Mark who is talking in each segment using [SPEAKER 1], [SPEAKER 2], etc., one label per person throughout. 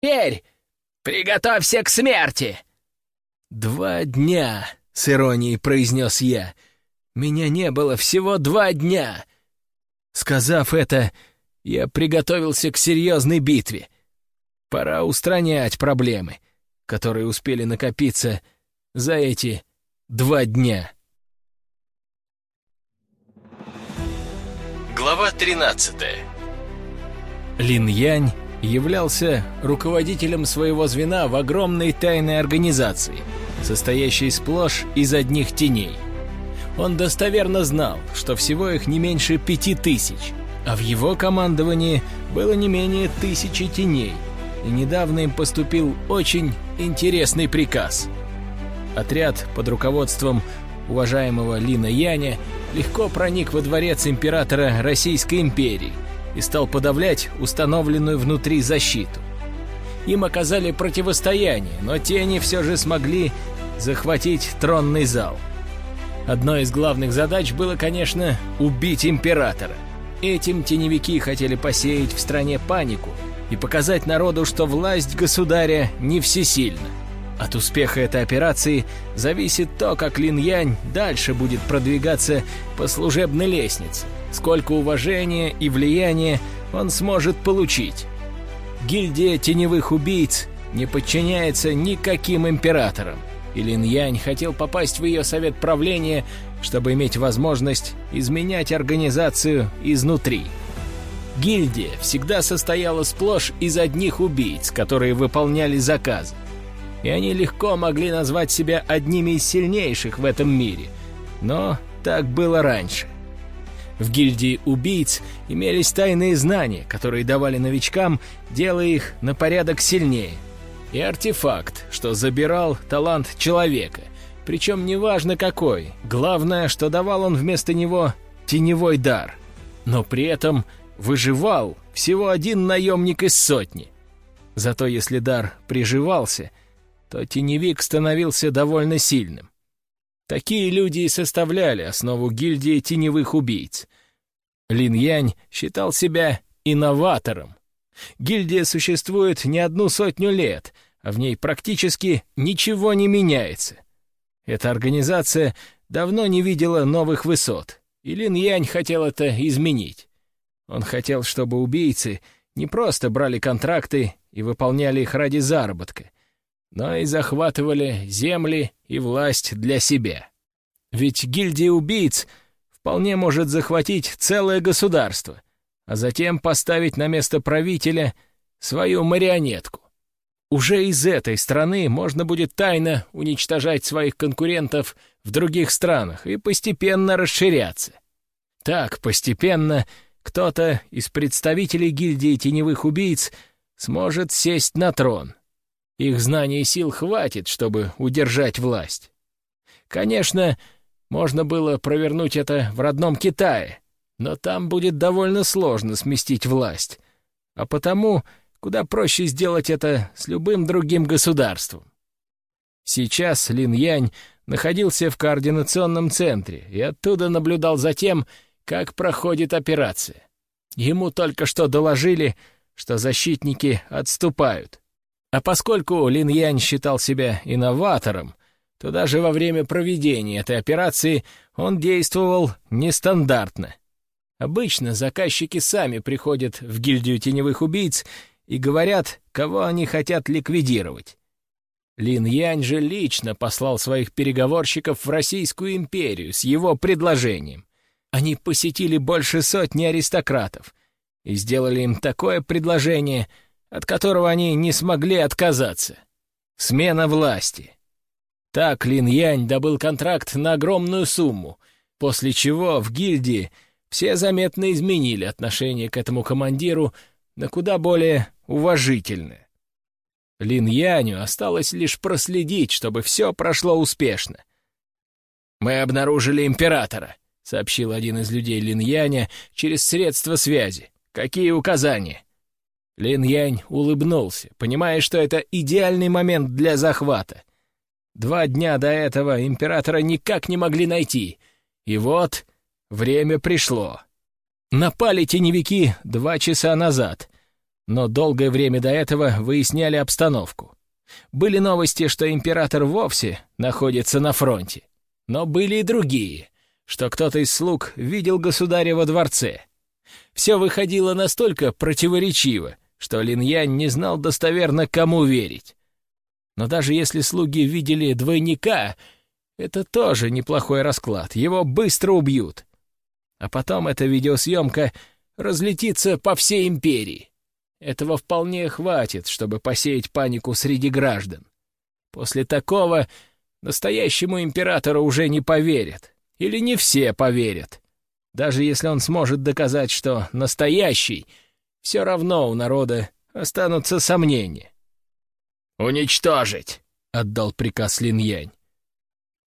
[SPEAKER 1] Теперь приготовься к смерти!»
[SPEAKER 2] «Два дня!» — с иронией произнес я. «Меня не было всего два дня!» Сказав это, я приготовился к серьезной битве. Пора устранять проблемы, которые успели накопиться за эти два дня.
[SPEAKER 3] Глава 13
[SPEAKER 2] Лин Янь являлся руководителем своего звена в огромной тайной организации, состоящей сплошь из одних теней. Он достоверно знал, что всего их не меньше пяти тысяч, а в его командовании было не менее тысячи теней, и недавно им поступил очень интересный приказ. Отряд под руководством уважаемого Лина Яня легко проник во дворец императора Российской империи и стал подавлять установленную внутри защиту. Им оказали противостояние, но тени все же смогли захватить тронный зал. Одной из главных задач было, конечно, убить императора. Этим теневики хотели посеять в стране панику и показать народу, что власть государя не всесильна. От успеха этой операции зависит то, как Лин Янь дальше будет продвигаться по служебной лестнице, сколько уважения и влияния он сможет получить. Гильдия теневых убийц не подчиняется никаким императорам, и Лин хотел попасть в ее совет правления, чтобы иметь возможность изменять организацию изнутри. Гильдия всегда состояла сплошь из одних убийц, которые выполняли заказы и они легко могли назвать себя одними из сильнейших в этом мире. Но так было раньше. В гильдии убийц имелись тайные знания, которые давали новичкам, делая их на порядок сильнее. И артефакт, что забирал талант человека. Причем неважно какой, главное, что давал он вместо него теневой дар. Но при этом выживал всего один наемник из сотни. Зато если дар приживался, то теневик становился довольно сильным. Такие люди и составляли основу гильдии теневых убийц. Лин Янь считал себя инноватором. Гильдия существует не одну сотню лет, а в ней практически ничего не меняется. Эта организация давно не видела новых высот, и Лин Янь хотел это изменить. Он хотел, чтобы убийцы не просто брали контракты и выполняли их ради заработка — но и захватывали земли и власть для себя. Ведь гильдия убийц вполне может захватить целое государство, а затем поставить на место правителя свою марионетку. Уже из этой страны можно будет тайно уничтожать своих конкурентов в других странах и постепенно расширяться. Так, постепенно, кто-то из представителей гильдии теневых убийц сможет сесть на трон — их знаний и сил хватит, чтобы удержать власть. Конечно, можно было провернуть это в родном Китае, но там будет довольно сложно сместить власть. А потому куда проще сделать это с любым другим государством. Сейчас Лин Янь находился в координационном центре и оттуда наблюдал за тем, как проходит операция. Ему только что доложили, что защитники отступают. А поскольку Лин Янь считал себя инноватором, то даже во время проведения этой операции он действовал нестандартно. Обычно заказчики сами приходят в гильдию теневых убийц и говорят, кого они хотят ликвидировать. Лин Янь же лично послал своих переговорщиков в Российскую империю с его предложением. Они посетили больше сотни аристократов и сделали им такое предложение — от которого они не смогли отказаться. Смена власти. Так Лин Янь добыл контракт на огромную сумму, после чего в гильдии все заметно изменили отношение к этому командиру на куда более уважительное. Лин Яню осталось лишь проследить, чтобы все прошло успешно. «Мы обнаружили императора», — сообщил один из людей Лин Яня через средства связи. «Какие указания?» Лин Янь улыбнулся, понимая, что это идеальный момент для захвата. Два дня до этого императора никак не могли найти. И вот время пришло. Напали теневики два часа назад. но долгое время до этого выясняли обстановку. Были новости, что император вовсе находится на фронте. Но были и другие, что кто-то из слуг видел государя во дворце. Все выходило настолько противоречиво, что Лин Янь не знал достоверно, кому верить. Но даже если слуги видели двойника, это тоже неплохой расклад, его быстро убьют. А потом эта видеосъемка разлетится по всей империи. Этого вполне хватит, чтобы посеять панику среди граждан. После такого настоящему императору уже не поверят. Или не все поверят. Даже если он сможет доказать, что настоящий, все равно у народа останутся сомнения.
[SPEAKER 1] «Уничтожить!» — отдал приказ Лин Янь.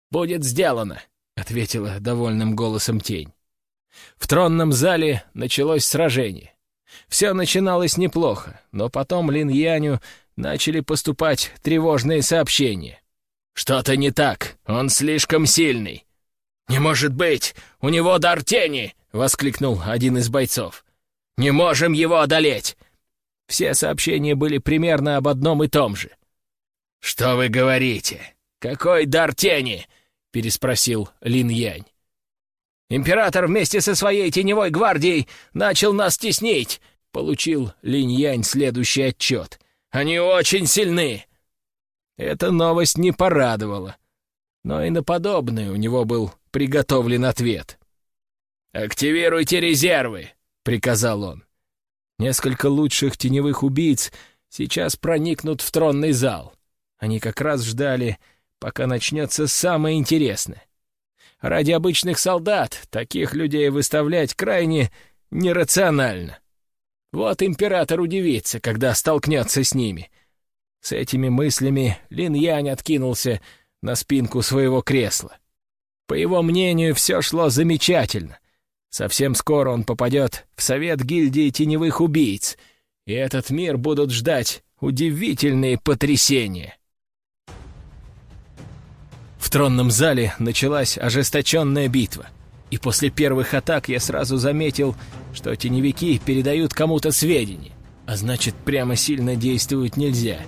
[SPEAKER 2] «Будет сделано», — ответила довольным голосом тень. В тронном зале началось сражение. Все начиналось неплохо, но потом Лин Яню начали поступать тревожные сообщения.
[SPEAKER 1] «Что-то не так, он слишком сильный». «Не может быть, у него дар тени!» — воскликнул один из бойцов. «Не можем его одолеть!»
[SPEAKER 2] Все сообщения были примерно об одном и том же.
[SPEAKER 1] «Что вы говорите? Какой дар тени?» — переспросил Лин Янь.
[SPEAKER 2] Император вместе со своей теневой гвардией начал нас теснить!» — получил Линь-Янь следующий отчет.
[SPEAKER 1] «Они очень сильны!»
[SPEAKER 2] Эта новость не порадовала. Но и на подобное у него был приготовлен ответ.
[SPEAKER 1] «Активируйте резервы!» — приказал он.
[SPEAKER 2] Несколько лучших теневых убийц сейчас проникнут в тронный зал. Они как раз ждали, пока начнется самое интересное. Ради обычных солдат таких людей выставлять крайне нерационально. Вот император удивится, когда столкнется с ними. С этими мыслями Лин Янь откинулся на спинку своего кресла. По его мнению, все шло замечательно. Совсем скоро он попадет в совет гильдии теневых убийц, и этот мир будут ждать удивительные потрясения. В тронном зале началась ожесточенная битва. И после первых атак я сразу заметил, что теневики передают кому-то сведения. А значит, прямо сильно действовать нельзя.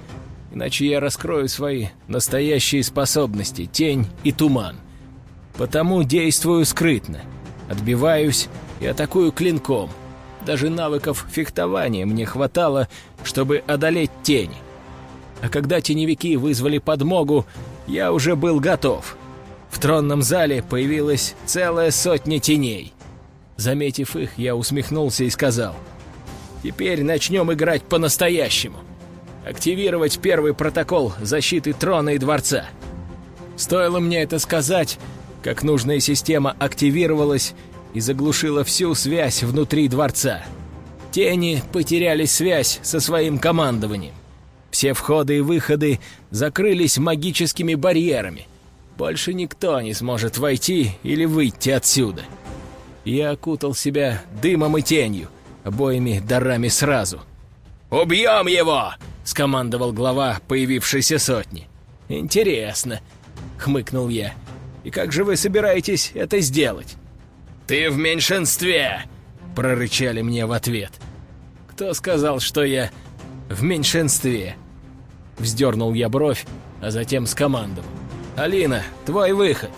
[SPEAKER 2] Иначе я раскрою свои настоящие способности — тень и туман. Потому действую скрытно. Отбиваюсь и атакую клинком. Даже навыков фехтования мне хватало, чтобы одолеть тень. А когда теневики вызвали подмогу, я уже был готов. В тронном зале появилась целая сотня теней. Заметив их, я усмехнулся и сказал, «Теперь начнем играть по-настоящему. Активировать первый протокол защиты трона и дворца». Стоило мне это сказать, как нужная система активировалась и заглушила всю связь внутри дворца. Тени потеряли связь со своим командованием. Все входы и выходы закрылись магическими барьерами. Больше никто не сможет войти или выйти отсюда. Я окутал себя дымом и тенью, обоими дарами сразу.
[SPEAKER 1] «Убьем его!»
[SPEAKER 2] — скомандовал глава появившейся сотни. «Интересно», — хмыкнул я. «И как же вы собираетесь это сделать?»
[SPEAKER 1] «Ты в меньшинстве!» — прорычали мне в ответ.
[SPEAKER 2] «Кто сказал, что я в меньшинстве. Вздернул я бровь, а затем скомандовал. «Алина, твой выход!»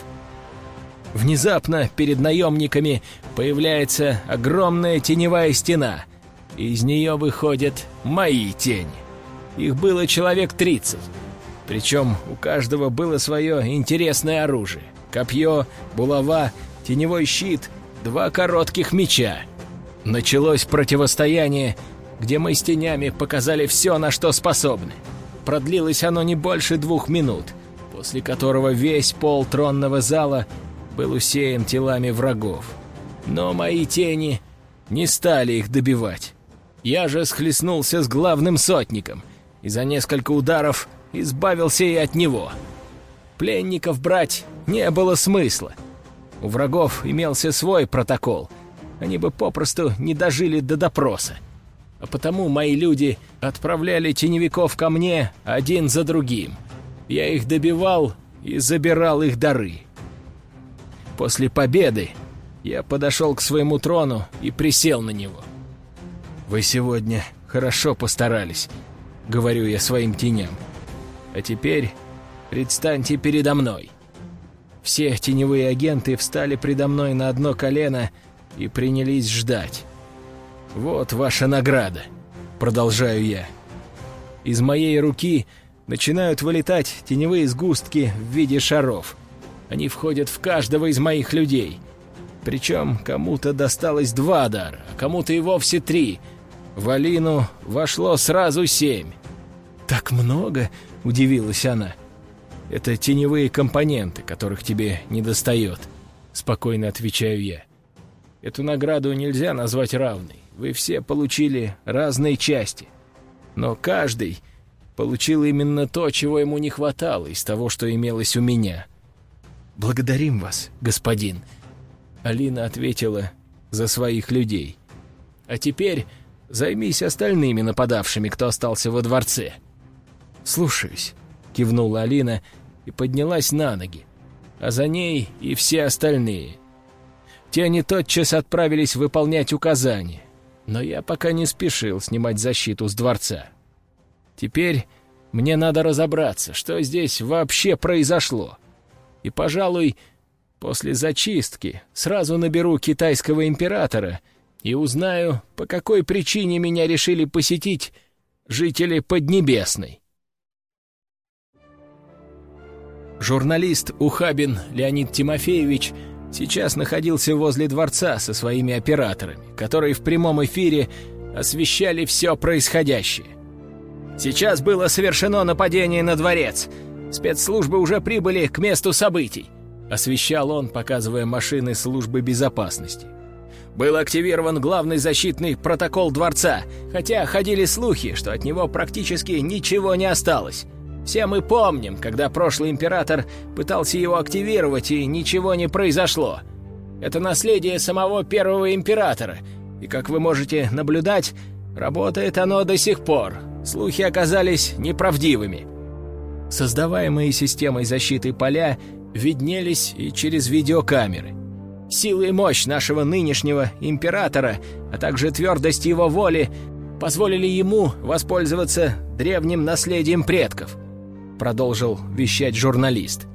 [SPEAKER 2] Внезапно перед наемниками появляется огромная теневая стена. Из нее выходят мои тени. Их было человек тридцать. Причем у каждого было свое интересное оружие. Копье, булава, теневой щит, два коротких меча. Началось противостояние где мы с тенями показали все, на что способны. Продлилось оно не больше двух минут, после которого весь пол тронного зала был усеян телами врагов. Но мои тени не стали их добивать. Я же схлестнулся с главным сотником и за несколько ударов избавился и от него. Пленников брать не было смысла. У врагов имелся свой протокол. Они бы попросту не дожили до допроса а потому мои люди отправляли теневиков ко мне один за другим. Я их добивал и забирал их дары. После победы я подошел к своему трону и присел на него. «Вы сегодня хорошо постарались», — говорю я своим теням. «А теперь предстаньте передо мной». Все теневые агенты встали предо мной на одно колено и принялись ждать. «Вот ваша награда», — продолжаю я. Из моей руки начинают вылетать теневые сгустки в виде шаров. Они входят в каждого из моих людей. Причем кому-то досталось два дара, а кому-то и вовсе три. В Алину вошло сразу семь. «Так много?» — удивилась она. «Это теневые компоненты, которых тебе не достает», — спокойно отвечаю я. «Эту награду нельзя назвать равной. Вы все получили разные части. Но каждый получил именно то, чего ему не хватало из того, что имелось у меня. «Благодарим вас, господин», — Алина ответила за своих людей. «А теперь займись остальными нападавшими, кто остался во дворце». «Слушаюсь», — кивнула Алина и поднялась на ноги, а за ней и все остальные. Те они тотчас отправились выполнять указания, но я пока не спешил снимать защиту с дворца. Теперь мне надо разобраться, что здесь вообще произошло. И, пожалуй, после зачистки сразу наберу китайского императора и узнаю, по какой причине меня решили посетить жители Поднебесной. Журналист Ухабин Леонид Тимофеевич сейчас находился возле дворца со своими операторами, которые в прямом эфире освещали все происходящее. Сейчас было совершено нападение на дворец. Спецслужбы уже прибыли к месту событий», — освещал он, показывая машины службы безопасности. Был активирован главный защитный протокол дворца, хотя ходили слухи, что от него практически ничего не осталось. Все мы помним, когда прошлый император пытался его активировать, и ничего не произошло. Это наследие самого первого императора, и, как вы можете наблюдать, работает оно до сих пор, слухи оказались неправдивыми. Создаваемые системой защиты поля виднелись и через видеокамеры. Сила и мощь нашего нынешнего императора, а также твердость его воли позволили ему воспользоваться древним наследием предков, продолжил вещать журналист.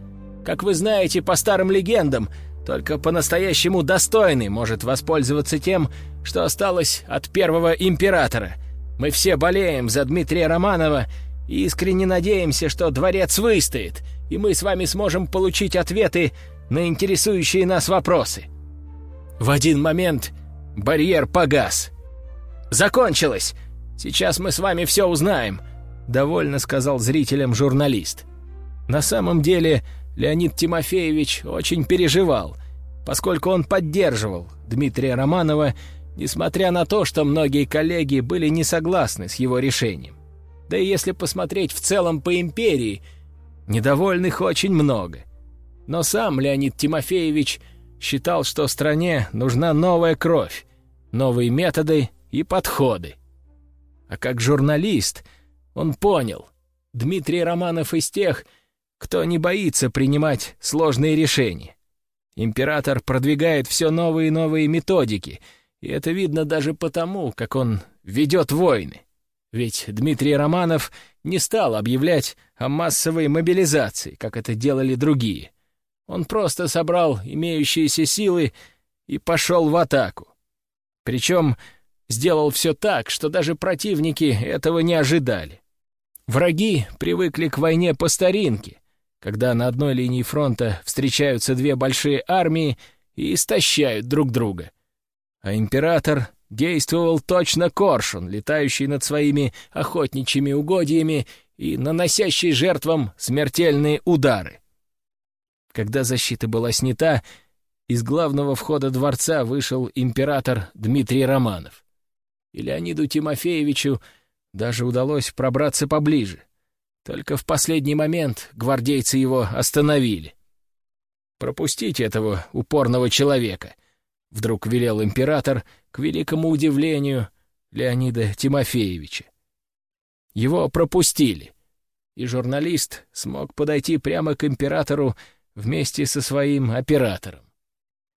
[SPEAKER 2] Как вы знаете, по старым легендам, только по-настоящему достойный может воспользоваться тем, что осталось от первого императора — мы все болеем за Дмитрия Романова и искренне надеемся, что дворец выстоит, и мы с вами сможем получить ответы на интересующие нас вопросы. В один момент барьер погас. «Закончилось! Сейчас мы с вами все узнаем», — довольно сказал зрителям журналист. На самом деле Леонид Тимофеевич очень переживал, поскольку он поддерживал Дмитрия Романова несмотря на то, что многие коллеги были не согласны с его решением. Да и если посмотреть в целом по империи, недовольных очень много. Но сам Леонид Тимофеевич считал, что стране нужна новая кровь, новые методы и подходы. А как журналист он понял, Дмитрий Романов из тех, кто не боится принимать сложные решения. Император продвигает все новые и новые методики — и это видно даже потому, как он ведет войны. Ведь Дмитрий Романов не стал объявлять о массовой мобилизации, как это делали другие. Он просто собрал имеющиеся силы и пошел в атаку. Причем сделал все так, что даже противники этого не ожидали. Враги привыкли к войне по старинке, когда на одной линии фронта встречаются две большие армии и истощают друг друга а император действовал точно коршун, летающий над своими охотничьими угодьями и наносящий жертвам смертельные удары. Когда защита была снята, из главного входа дворца вышел император Дмитрий Романов. И Леониду Тимофеевичу даже удалось пробраться поближе. Только в последний момент гвардейцы его остановили. «Пропустите этого упорного человека», Вдруг велел император к великому удивлению Леонида Тимофеевича. Его пропустили, и журналист смог подойти прямо к императору вместе со своим оператором.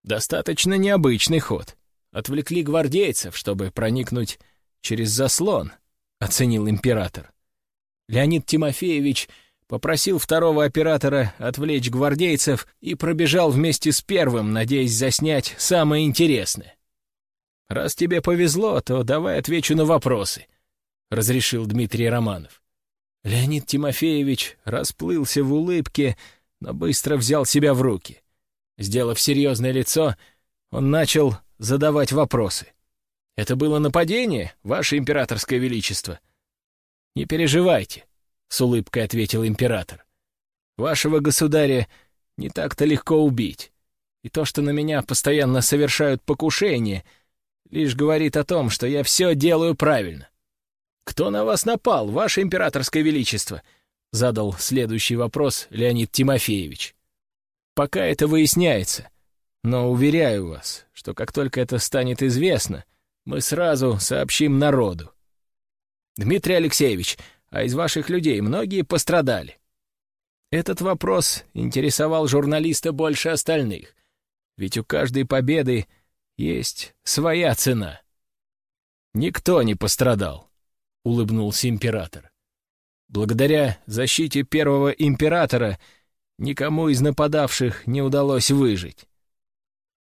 [SPEAKER 2] Достаточно необычный ход. Отвлекли гвардейцев, чтобы проникнуть через заслон, — оценил император. Леонид Тимофеевич попросил второго оператора отвлечь гвардейцев и пробежал вместе с первым, надеясь заснять самое интересное. «Раз тебе повезло, то давай отвечу на вопросы», — разрешил Дмитрий Романов. Леонид Тимофеевич расплылся в улыбке, но быстро взял себя в руки. Сделав серьезное лицо, он начал задавать вопросы. «Это было нападение, Ваше Императорское Величество?» «Не переживайте», — с улыбкой ответил император. «Вашего государя не так-то легко убить. И то, что на меня постоянно совершают покушения, лишь говорит о том, что я все делаю правильно». «Кто на вас напал, Ваше Императорское Величество?» — задал следующий вопрос Леонид Тимофеевич. «Пока это выясняется, но уверяю вас, что как только это станет известно, мы сразу сообщим народу. Дмитрий Алексеевич, а из ваших людей многие пострадали? Этот вопрос интересовал журналиста больше остальных, ведь у каждой победы есть своя цена. Никто не пострадал, улыбнулся император. Благодаря защите первого императора никому из нападавших не удалось выжить.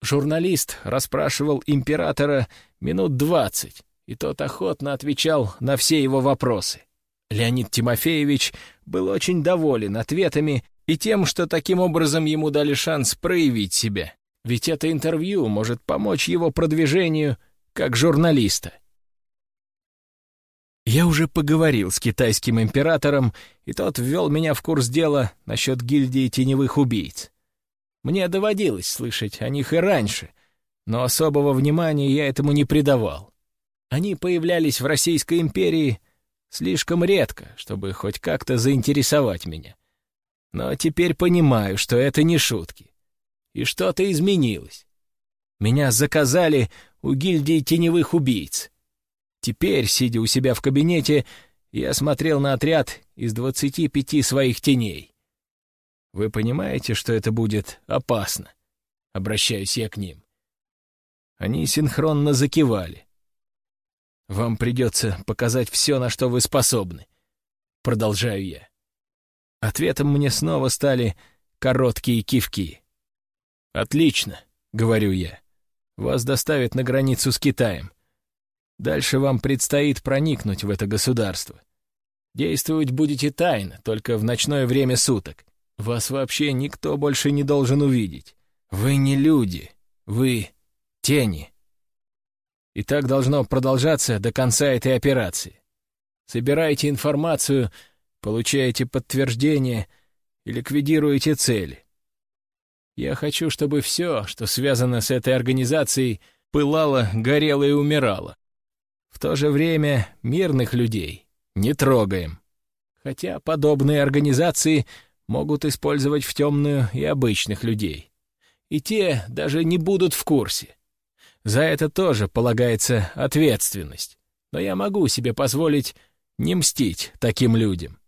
[SPEAKER 2] Журналист расспрашивал императора минут двадцать, и тот охотно отвечал на все его вопросы. Леонид Тимофеевич был очень доволен ответами и тем, что таким образом ему дали шанс проявить себя. Ведь это интервью может помочь его продвижению как журналиста. Я уже поговорил с китайским императором, и тот ввел меня в курс дела насчет гильдии теневых убийц. Мне доводилось слышать о них и раньше, но особого внимания я этому не придавал. Они появлялись в Российской империи слишком редко, чтобы хоть как-то заинтересовать меня. Но теперь понимаю, что это не шутки. И что-то изменилось. Меня заказали у гильдии теневых убийц. Теперь, сидя у себя в кабинете, я смотрел на отряд из двадцати пяти своих теней. Вы понимаете, что это будет опасно? Обращаюсь я к ним. Они синхронно закивали. Вам придется показать все, на что вы способны. Продолжаю я. Ответом мне снова стали короткие кивки. «Отлично», — говорю я. «Вас доставят на границу с Китаем. Дальше вам предстоит проникнуть в это государство. Действовать будете тайно, только в ночное время суток. Вас вообще никто больше не должен увидеть. Вы не люди, вы тени. И так должно продолжаться до конца этой операции. Собирайте информацию, получаете подтверждение и ликвидируете цели. Я хочу, чтобы все, что связано с этой организацией, пылало, горело и умирало. В то же время мирных людей не трогаем. Хотя подобные организации могут использовать в темную и обычных людей. И те даже не будут в курсе. За это тоже полагается ответственность. Но я могу себе позволить не мстить таким людям.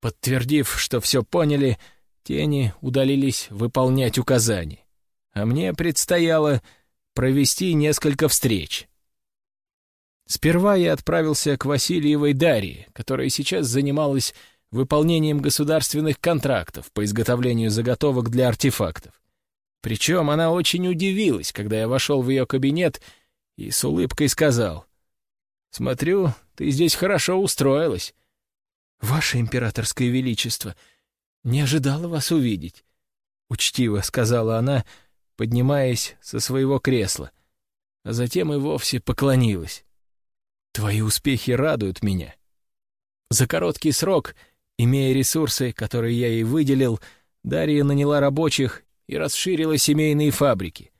[SPEAKER 2] Подтвердив, что все поняли, тени удалились выполнять указания. А мне предстояло провести несколько встреч. Сперва я отправился к Васильевой Дарье, которая сейчас занималась выполнением государственных контрактов по изготовлению заготовок для артефактов. Причем она очень удивилась, когда я вошел в ее кабинет и с улыбкой сказал, «Смотрю, ты здесь хорошо устроилась». «Ваше императорское величество, не ожидала вас увидеть», — учтиво сказала она, поднимаясь со своего кресла, а затем и вовсе поклонилась. «Твои успехи радуют меня. За короткий срок, имея ресурсы, которые я ей выделил, Дарья наняла рабочих и расширила семейные фабрики.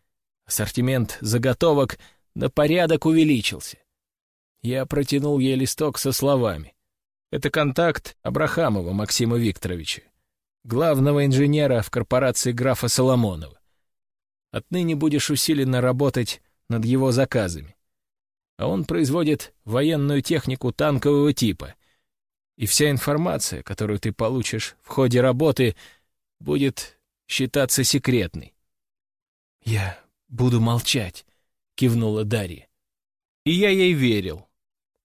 [SPEAKER 2] Ассортимент заготовок на порядок увеличился. Я протянул ей листок со словами. Это контакт Абрахамова Максима Викторовича, главного инженера в корпорации графа Соломонова. Отныне будешь усиленно работать над его заказами. А он производит военную технику танкового типа. И вся информация, которую ты получишь в ходе работы, будет считаться секретной. «Я буду молчать», — кивнула Дарья. И я ей верил.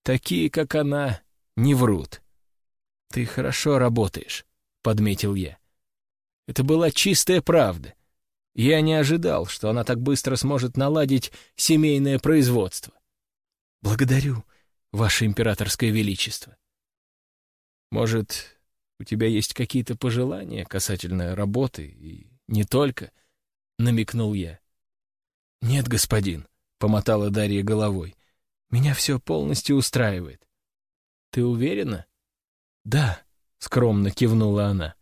[SPEAKER 2] Такие, как она, не врут. «Ты хорошо работаешь», — подметил я. Это была чистая правда. Я не ожидал, что она так быстро сможет наладить семейное производство. «Благодарю, Ваше Императорское Величество». «Может, у тебя есть какие-то пожелания касательно работы и не только?» — намекнул я. «Нет, господин», — помотала Дарья головой. «Меня все полностью устраивает». «Ты уверена?» «Да», — скромно кивнула она.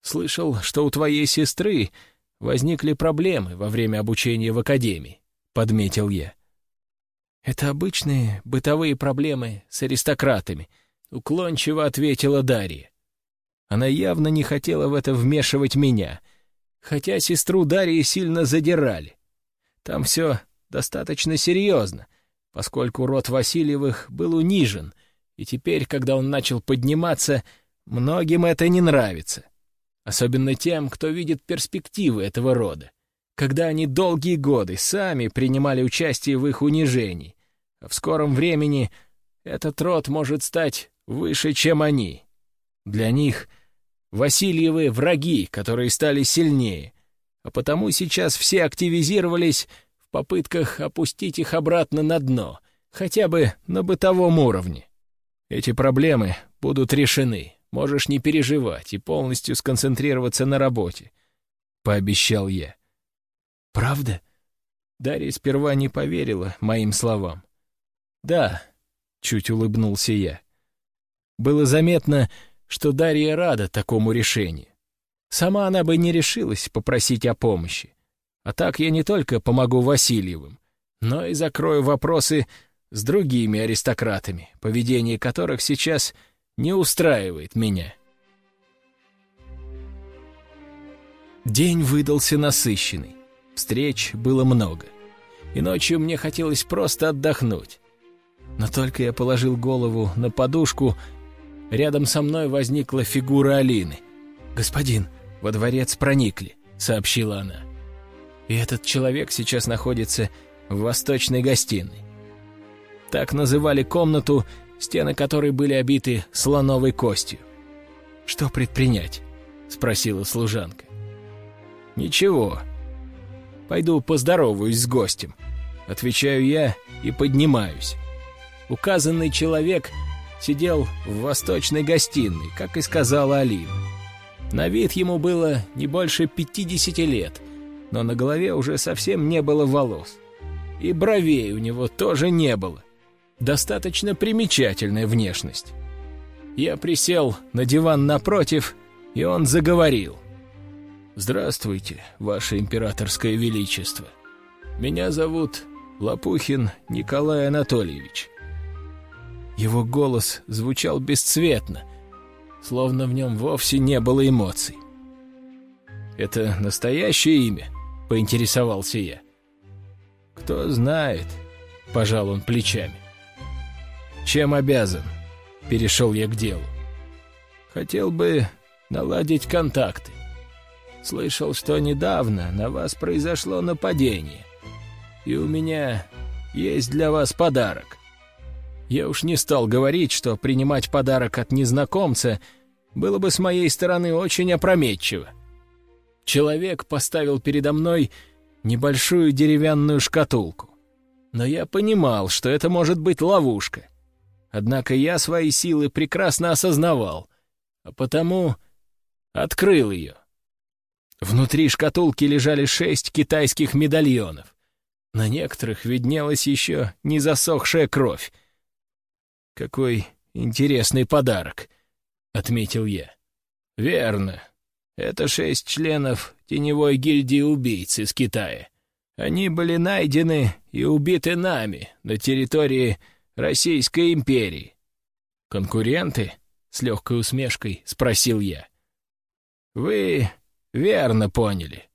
[SPEAKER 2] «Слышал, что у твоей сестры возникли проблемы во время обучения в академии», — подметил я. «Это обычные бытовые проблемы с аристократами», — уклончиво ответила Дарья. Она явно не хотела в это вмешивать меня, хотя сестру Дарьи сильно задирали. Там все достаточно серьезно, поскольку род Васильевых был унижен, и теперь, когда он начал подниматься, многим это не нравится. Особенно тем, кто видит перспективы этого рода, когда они долгие годы сами принимали участие в их унижении, а в скором времени этот род может стать выше, чем они. Для них Васильевы — враги, которые стали сильнее, а потому сейчас все активизировались в попытках опустить их обратно на дно, хотя бы на бытовом уровне. Эти проблемы будут решены, можешь не переживать и полностью сконцентрироваться на работе», — пообещал я. «Правда?» Дарья сперва не поверила моим словам. «Да», — чуть улыбнулся я. Было заметно, что Дарья рада такому решению. Сама она бы не решилась попросить о помощи. А так я не только помогу Васильевым, но и закрою вопросы с другими аристократами, поведение которых сейчас не устраивает меня. День выдался насыщенный. Встреч было много. И ночью мне хотелось просто отдохнуть. Но только я положил голову на подушку, рядом со мной возникла фигура Алины. «Господин, во дворец проникли», — сообщила она. «И этот человек сейчас находится в восточной гостиной. Так называли комнату, стены которой были обиты слоновой костью. «Что предпринять?» — спросила служанка. «Ничего. Пойду поздороваюсь с гостем», — отвечаю я и поднимаюсь. Указанный человек сидел в восточной гостиной, как и сказала Алина. На вид ему было не больше пятидесяти лет, но на голове уже совсем не было волос. И бровей у него тоже не было достаточно примечательная внешность. Я присел на диван напротив, и он заговорил. «Здравствуйте, Ваше Императорское Величество. Меня зовут Лопухин Николай Анатольевич». Его голос звучал бесцветно, словно в нем вовсе не было эмоций. «Это настоящее имя?» — поинтересовался я. «Кто знает», — пожал он плечами. «Чем обязан?» — перешел я к делу. «Хотел бы наладить контакты. Слышал, что недавно на вас произошло нападение, и у меня есть для вас подарок. Я уж не стал говорить, что принимать подарок от незнакомца было бы с моей стороны очень опрометчиво. Человек поставил передо мной небольшую деревянную шкатулку. Но я понимал, что это может быть ловушка. Однако я свои силы прекрасно осознавал, а потому открыл ее. Внутри шкатулки лежали шесть китайских медальонов. На некоторых виднелась еще не засохшая кровь. «Какой интересный подарок», — отметил я. «Верно. Это шесть членов теневой гильдии убийц из Китая. Они были найдены и убиты нами на территории Российской империи. «Конкуренты?» — с легкой усмешкой спросил я. «Вы верно поняли.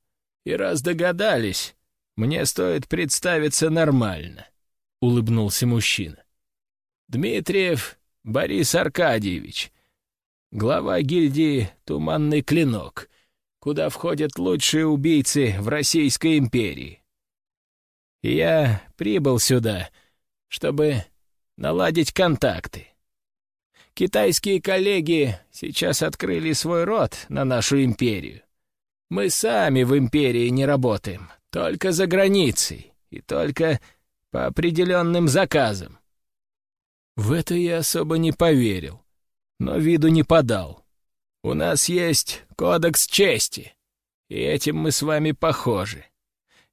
[SPEAKER 2] И раз догадались, мне стоит представиться нормально», — улыбнулся мужчина. «Дмитриев Борис Аркадьевич, глава гильдии «Туманный клинок», куда входят лучшие убийцы в Российской империи. Я прибыл сюда, чтобы наладить контакты. Китайские коллеги сейчас открыли свой рот на нашу империю. Мы сами в империи не работаем, только за границей и только по определенным заказам. В это я особо не поверил, но виду не подал. У нас есть кодекс чести, и этим мы с вами похожи.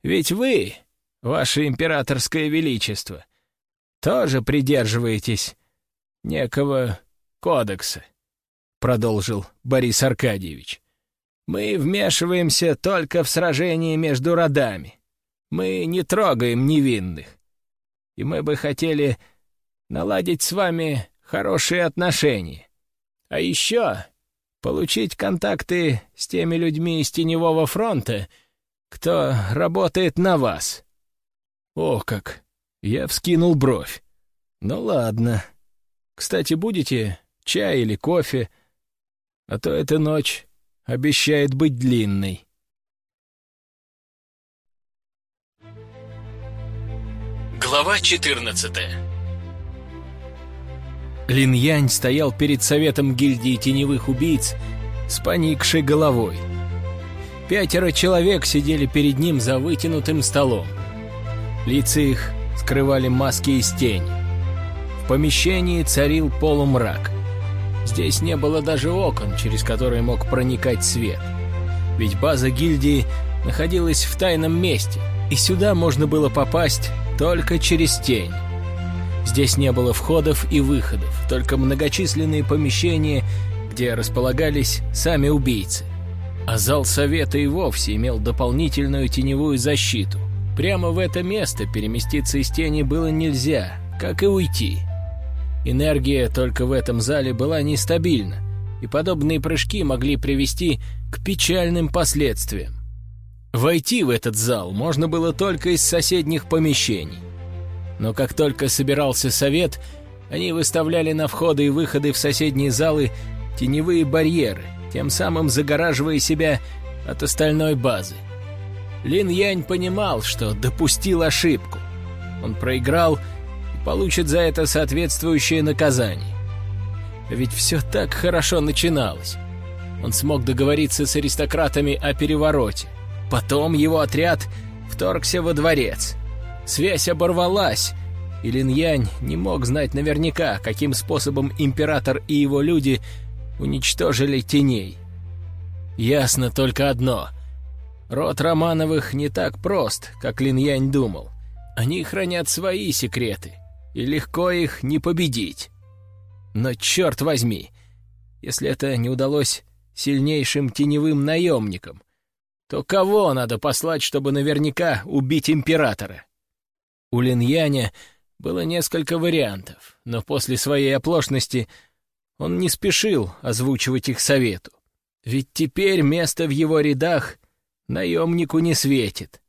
[SPEAKER 2] Ведь вы, ваше императорское величество, тоже придерживаетесь некого кодекса, продолжил Борис Аркадьевич. Мы вмешиваемся только в сражении между родами. Мы не трогаем невинных. И мы бы хотели наладить с вами хорошие отношения. А еще получить контакты с теми людьми из Теневого фронта, кто работает на вас. О, как! Я вскинул бровь. Ну ладно. Кстати, будете чай или кофе? А то эта ночь обещает быть длинной.
[SPEAKER 1] Глава 14
[SPEAKER 2] Лин Янь стоял перед советом гильдии теневых убийц с поникшей головой. Пятеро человек сидели перед ним за вытянутым столом. Лица их скрывали маски из тени. В помещении царил полумрак. Здесь не было даже окон, через которые мог проникать свет. Ведь база гильдии находилась в тайном месте, и сюда можно было попасть только через тень. Здесь не было входов и выходов, только многочисленные помещения, где располагались сами убийцы. А зал совета и вовсе имел дополнительную теневую защиту. Прямо в это место переместиться из тени было нельзя, как и уйти. Энергия только в этом зале была нестабильна, и подобные прыжки могли привести к печальным последствиям. Войти в этот зал можно было только из соседних помещений. Но как только собирался совет, они выставляли на входы и выходы в соседние залы теневые барьеры, тем самым загораживая себя от остальной базы. Лин Янь понимал, что допустил ошибку. Он проиграл и получит за это соответствующее наказание. Ведь все так хорошо начиналось. Он смог договориться с аристократами о перевороте. Потом его отряд вторгся во дворец. Связь оборвалась, и Лин Янь не мог знать наверняка, каким способом император и его люди уничтожили теней. Ясно только одно — Род Романовых не так прост, как Лин Янь думал. Они хранят свои секреты, и легко их не победить. Но черт возьми, если это не удалось сильнейшим теневым наемникам, то кого надо послать, чтобы наверняка убить императора? У Линьяня было несколько вариантов, но после своей оплошности он не спешил озвучивать их совету. Ведь теперь место в его рядах наемнику не светит.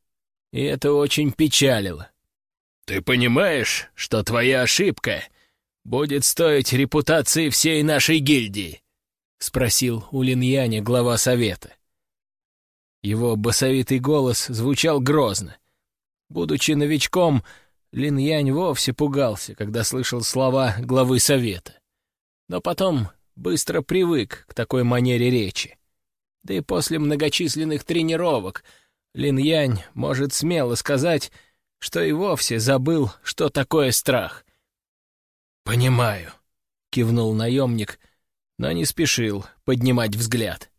[SPEAKER 2] И это очень печалило. «Ты понимаешь, что твоя ошибка будет стоить репутации всей нашей гильдии?» — спросил у Линьяня глава совета. Его басовитый голос звучал грозно. Будучи новичком, Линьянь вовсе пугался, когда слышал слова главы совета. Но потом быстро привык к такой манере речи. Да и после многочисленных тренировок Лин Янь может смело сказать, что и вовсе забыл, что такое страх. «Понимаю», — кивнул наемник, но не спешил поднимать взгляд.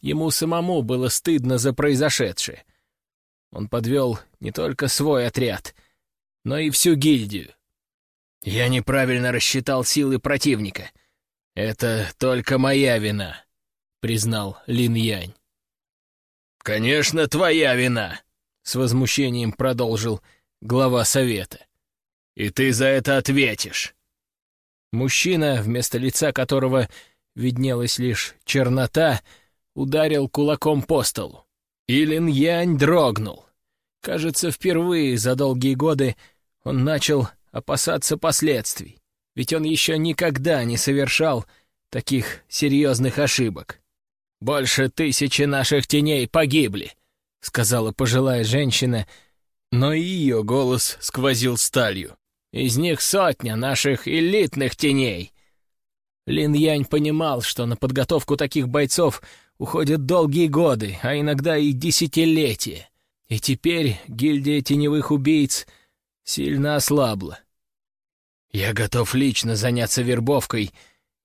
[SPEAKER 2] Ему самому было стыдно за произошедшее. Он подвел не только свой отряд, но и всю гильдию. «Я неправильно рассчитал силы противника. Это только моя вина», — признал Лин Янь. «Конечно, твоя вина!» — с возмущением продолжил глава совета. «И ты за это ответишь!» Мужчина, вместо лица которого виднелась лишь чернота, ударил кулаком по столу. Илин Янь дрогнул. Кажется, впервые за долгие годы он начал опасаться последствий, ведь он еще никогда не совершал таких серьезных ошибок. «Больше тысячи наших теней погибли», — сказала пожилая женщина, но и ее голос сквозил сталью.
[SPEAKER 1] Из них сотня наших элитных теней.
[SPEAKER 2] Лин Янь понимал, что на подготовку таких бойцов уходят долгие годы, а иногда и десятилетия. И теперь гильдия теневых убийц сильно ослабла. «Я готов лично заняться вербовкой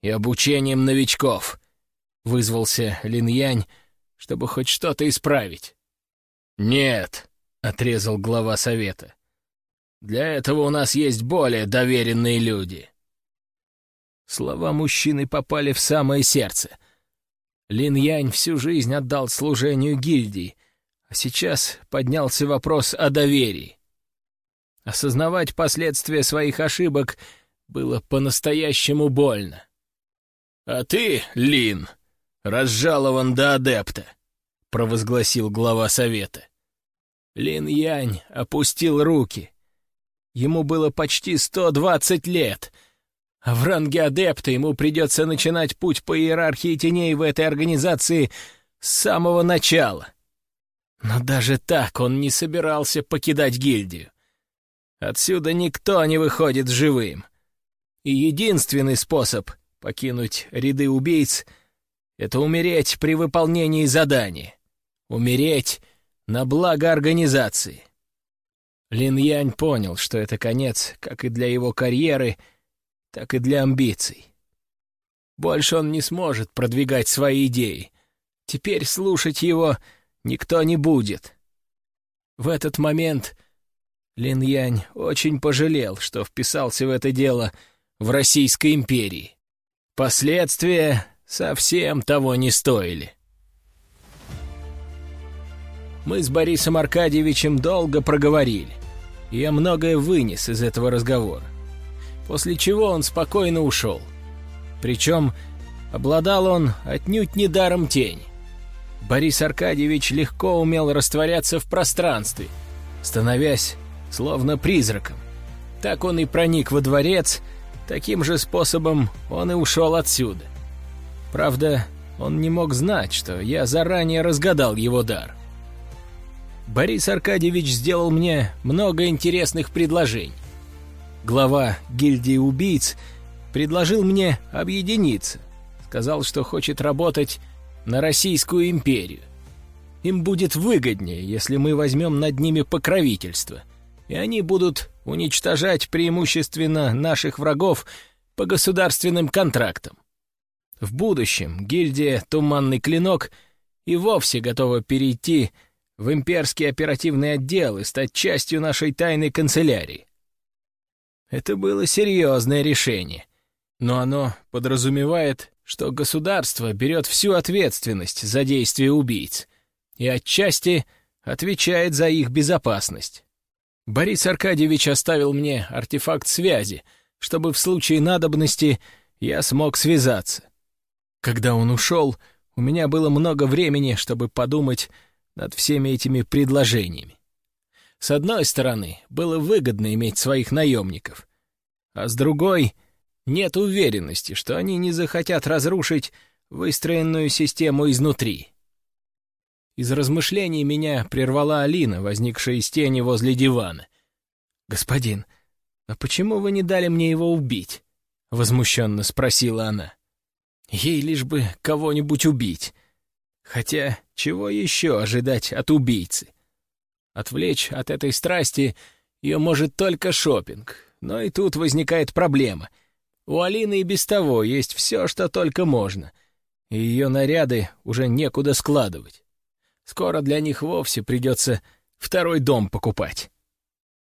[SPEAKER 2] и обучением новичков», — вызвался Лин Янь, чтобы хоть что-то исправить.
[SPEAKER 1] «Нет», — отрезал глава совета. «Для этого у нас есть более доверенные люди».
[SPEAKER 2] Слова мужчины попали в самое сердце. Лин Янь всю жизнь отдал служению гильдии, а сейчас поднялся вопрос о доверии. Осознавать последствия своих ошибок было по-настоящему больно.
[SPEAKER 1] «А ты, Лин, разжалован до адепта», — провозгласил глава совета.
[SPEAKER 2] Лин Янь опустил руки. Ему было почти сто двадцать лет — а в ранге адепта ему придется начинать путь по иерархии теней в этой организации с самого начала. Но даже так он не собирался покидать гильдию. Отсюда никто не выходит живым. И единственный способ покинуть ряды убийц — это умереть при выполнении задания. Умереть на благо организации. Лин Янь понял, что это конец, как и для его карьеры — так и для амбиций. Больше он не сможет продвигать свои идеи. Теперь слушать его никто не будет. В этот момент Лин Янь очень пожалел, что вписался в это дело в Российской империи. Последствия совсем того не стоили. Мы с Борисом Аркадьевичем долго проговорили. и Я многое вынес из этого разговора после чего он спокойно ушел. Причем обладал он отнюдь не даром тень. Борис Аркадьевич легко умел растворяться в пространстве, становясь словно призраком. Так он и проник во дворец, таким же способом он и ушел отсюда. Правда, он не мог знать, что я заранее разгадал его дар. Борис Аркадьевич сделал мне много интересных предложений глава гильдии убийц, предложил мне объединиться. Сказал, что хочет работать на Российскую империю. Им будет выгоднее, если мы возьмем над ними покровительство, и они будут уничтожать преимущественно наших врагов по государственным контрактам. В будущем гильдия «Туманный клинок» и вовсе готова перейти в имперский оперативный отдел и стать частью нашей тайной канцелярии. Это было серьезное решение. Но оно подразумевает, что государство берет всю ответственность за действия убийц и отчасти отвечает за их безопасность. Борис Аркадьевич оставил мне артефакт связи, чтобы в случае надобности я смог связаться. Когда он ушел, у меня было много времени, чтобы подумать над всеми этими предложениями. С одной стороны, было выгодно иметь своих наемников, а с другой — нет уверенности, что они не захотят разрушить выстроенную систему изнутри. Из размышлений меня прервала Алина, возникшая из тени возле дивана. «Господин, а почему вы не дали мне его убить?» — возмущенно спросила она. «Ей лишь бы кого-нибудь убить. Хотя чего еще ожидать от убийцы? Отвлечь от этой страсти ее может только шопинг, но и тут возникает проблема. У Алины и без того есть все, что только можно, и ее наряды уже некуда складывать. Скоро для них вовсе придется второй дом покупать.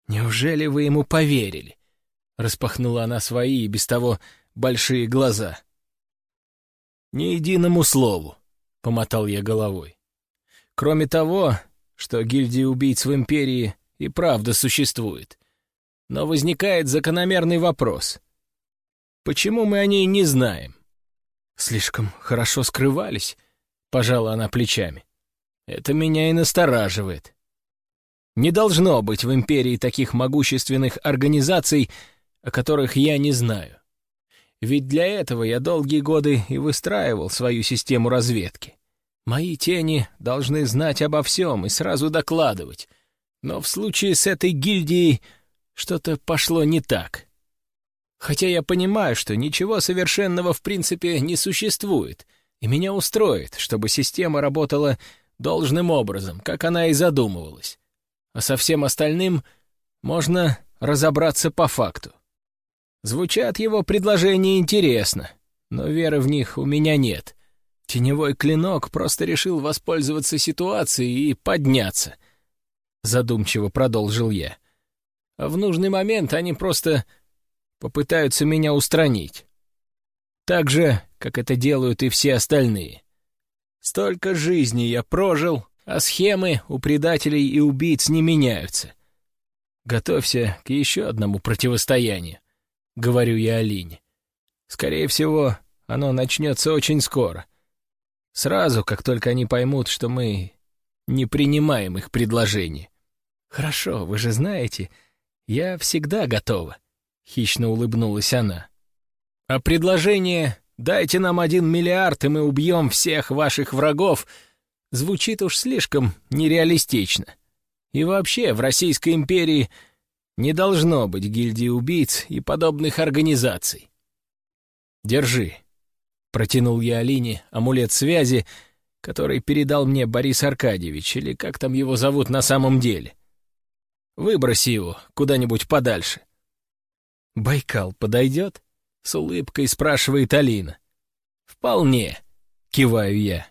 [SPEAKER 2] «Неужели вы ему поверили?» — распахнула она свои и без того большие глаза. «Ни единому слову», — помотал я головой. «Кроме того, что гильдия убийц в Империи и правда существует. Но возникает закономерный вопрос. Почему мы о ней не знаем? Слишком хорошо скрывались, пожала она плечами. Это меня и настораживает. Не должно быть в Империи таких могущественных организаций, о которых я не знаю. Ведь для этого я долгие годы и выстраивал свою систему разведки. Мои тени должны знать обо всем и сразу докладывать. Но в случае с этой гильдией что-то пошло не так. Хотя я понимаю, что ничего совершенного в принципе не существует, и меня устроит, чтобы система работала должным образом, как она и задумывалась. А со всем остальным можно разобраться по факту. Звучат его предложения интересно, но веры в них у меня нет. Теневой клинок просто решил воспользоваться ситуацией и подняться. Задумчиво продолжил я. А в нужный момент они просто попытаются меня устранить. Так же, как это делают и все остальные. Столько жизней я прожил, а схемы у предателей и убийц не меняются. Готовься к еще одному противостоянию, — говорю я Алине. Скорее всего, оно начнется очень скоро. Сразу, как только они поймут, что мы не принимаем их предложение. «Хорошо, вы же знаете, я всегда готова», — хищно улыбнулась она. «А предложение «дайте нам один миллиард, и мы убьем всех ваших врагов» звучит уж слишком нереалистично. И вообще, в Российской империи не должно быть гильдии убийц и подобных организаций. «Держи», — протянул я Алине амулет связи, который передал мне Борис Аркадьевич, или как там его зовут на самом деле. Выброси его куда-нибудь подальше. «Байкал подойдет?» — с улыбкой спрашивает Алина. «Вполне», — киваю я.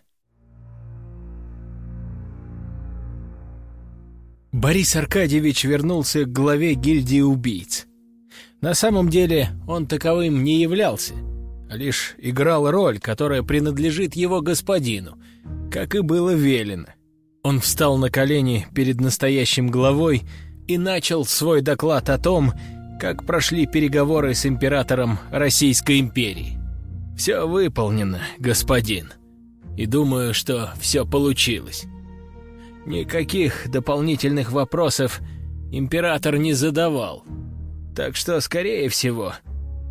[SPEAKER 2] Борис Аркадьевич вернулся к главе гильдии убийц. На самом деле он таковым не являлся, лишь играл роль, которая принадлежит его господину, как и было велено. Он встал на колени перед настоящим главой и начал свой доклад о том, как прошли переговоры с императором Российской империи. «Все выполнено, господин, и думаю, что все получилось». Никаких дополнительных вопросов император не задавал. Так что, скорее всего,